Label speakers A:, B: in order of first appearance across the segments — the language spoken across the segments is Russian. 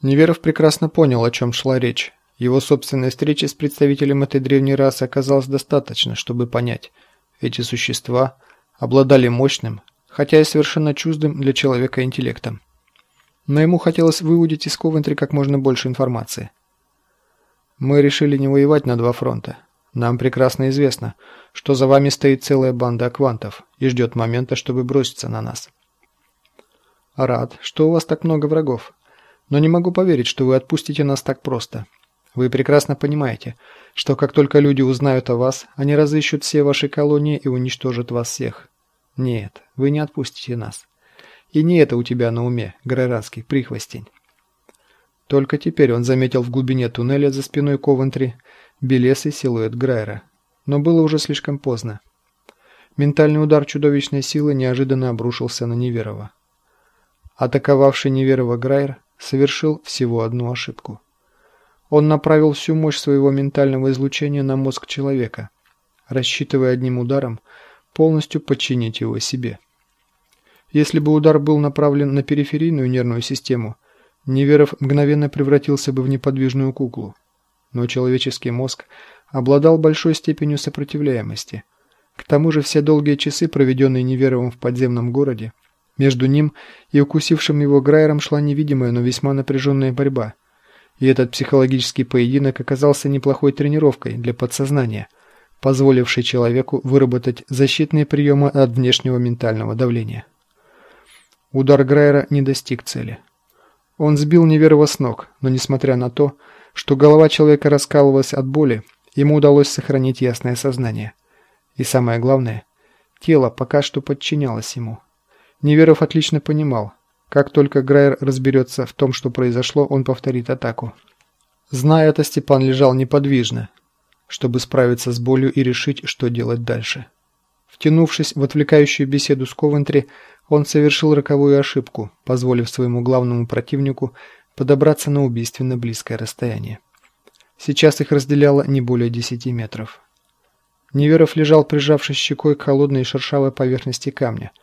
A: Неверов прекрасно понял, о чем шла речь. Его собственной встречи с представителем этой древней расы оказалось достаточно, чтобы понять. Эти существа обладали мощным, хотя и совершенно чуждым для человека интеллектом. Но ему хотелось выудить из Ковентри как можно больше информации. Мы решили не воевать на два фронта. Нам прекрасно известно, что за вами стоит целая банда аквантов и ждет момента, чтобы броситься на нас. Рад, что у вас так много врагов. Но не могу поверить, что вы отпустите нас так просто. Вы прекрасно понимаете, что как только люди узнают о вас, они разыщут все ваши колонии и уничтожат вас всех. Нет, вы не отпустите нас. И не это у тебя на уме, граранский прихвостень. Только теперь он заметил в глубине туннеля за спиной Ковентри белесый силуэт Грайера. Но было уже слишком поздно. Ментальный удар чудовищной силы неожиданно обрушился на Неверова. Атаковавший Неверова Грайер совершил всего одну ошибку. Он направил всю мощь своего ментального излучения на мозг человека, рассчитывая одним ударом полностью подчинить его себе. Если бы удар был направлен на периферийную нервную систему, Неверов мгновенно превратился бы в неподвижную куклу. Но человеческий мозг обладал большой степенью сопротивляемости. К тому же все долгие часы, проведенные Неверовым в подземном городе, между ним и укусившим его Грайером шла невидимая, но весьма напряженная борьба. И этот психологический поединок оказался неплохой тренировкой для подсознания, позволившей человеку выработать защитные приемы от внешнего ментального давления. Удар Грайера не достиг цели. Он сбил Неверова с ног, но несмотря на то, что голова человека раскалывалась от боли, ему удалось сохранить ясное сознание. И самое главное, тело пока что подчинялось ему. Неверов отлично понимал, как только Грайер разберется в том, что произошло, он повторит атаку. Зная это, Степан лежал неподвижно, чтобы справиться с болью и решить, что делать дальше. Втянувшись в отвлекающую беседу с Ковентри, он совершил роковую ошибку, позволив своему главному противнику подобраться на убийственно близкое расстояние. Сейчас их разделяло не более 10 метров. Неверов лежал, прижавшись щекой к холодной шершавой поверхности камня –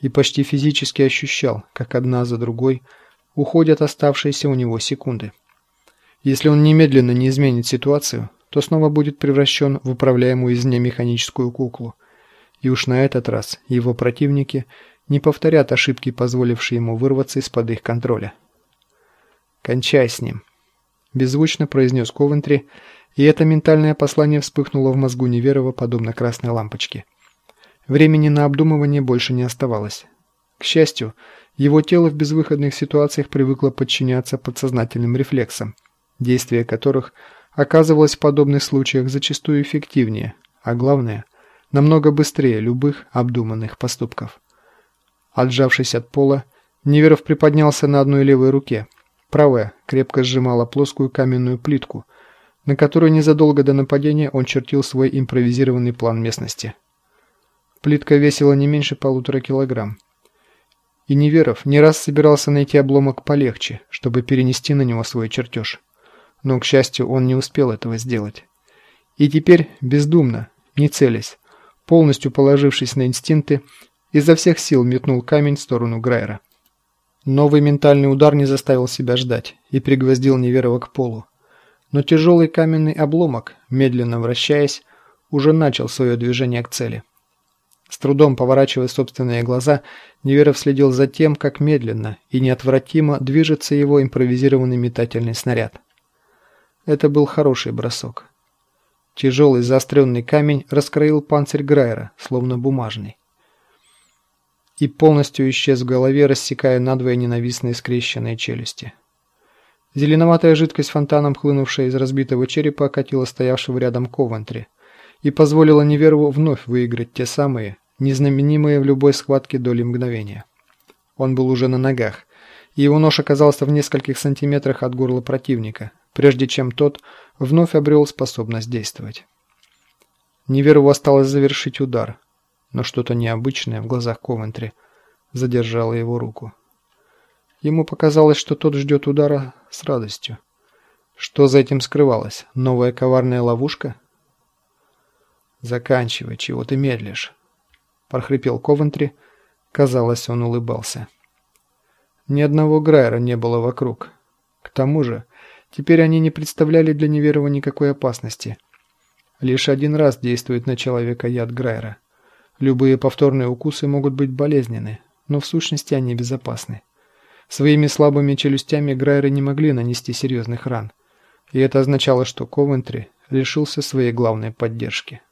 A: и почти физически ощущал, как одна за другой уходят оставшиеся у него секунды. Если он немедленно не изменит ситуацию, то снова будет превращен в управляемую из нее механическую куклу. И уж на этот раз его противники не повторят ошибки, позволившие ему вырваться из-под их контроля. «Кончай с ним», – беззвучно произнес Ковентри, и это ментальное послание вспыхнуло в мозгу Неверова, подобно красной лампочке. Времени на обдумывание больше не оставалось. К счастью, его тело в безвыходных ситуациях привыкло подчиняться подсознательным рефлексам, действие которых оказывалось в подобных случаях зачастую эффективнее, а главное, намного быстрее любых обдуманных поступков. Отжавшись от пола, Неверов приподнялся на одной левой руке. Правая крепко сжимала плоскую каменную плитку, на которую незадолго до нападения он чертил свой импровизированный план местности. Плитка весила не меньше полутора килограмм. И Неверов не раз собирался найти обломок полегче, чтобы перенести на него свой чертеж. Но, к счастью, он не успел этого сделать. И теперь, бездумно, не целясь, полностью положившись на инстинкты, изо всех сил метнул камень в сторону Грайера. Новый ментальный удар не заставил себя ждать и пригвоздил Неверова к полу. Но тяжелый каменный обломок, медленно вращаясь, уже начал свое движение к цели. С трудом поворачивая собственные глаза, Неверов следил за тем, как медленно и неотвратимо движется его импровизированный метательный снаряд. Это был хороший бросок. Тяжелый заостренный камень раскроил панцирь Грайера, словно бумажный. И полностью исчез в голове, рассекая надвое ненавистные скрещенные челюсти. Зеленоватая жидкость фонтаном, хлынувшая из разбитого черепа, окатила стоявшего рядом Ковентри и позволила Неверову вновь выиграть те самые, незнаменимые в любой схватке доли мгновения. Он был уже на ногах, и его нож оказался в нескольких сантиметрах от горла противника, прежде чем тот вновь обрел способность действовать. Неверову осталось завершить удар, но что-то необычное в глазах Ковентри задержало его руку. Ему показалось, что тот ждет удара с радостью. Что за этим скрывалось? Новая коварная ловушка? «Заканчивай, чего ты медлишь?» – прохрипел Ковентри. Казалось, он улыбался. Ни одного Грайера не было вокруг. К тому же, теперь они не представляли для Неверова никакой опасности. Лишь один раз действует на человека яд Грайера. Любые повторные укусы могут быть болезненны, но в сущности они безопасны. Своими слабыми челюстями Грайеры не могли нанести серьезных ран. И это означало, что Ковентри лишился своей главной поддержки.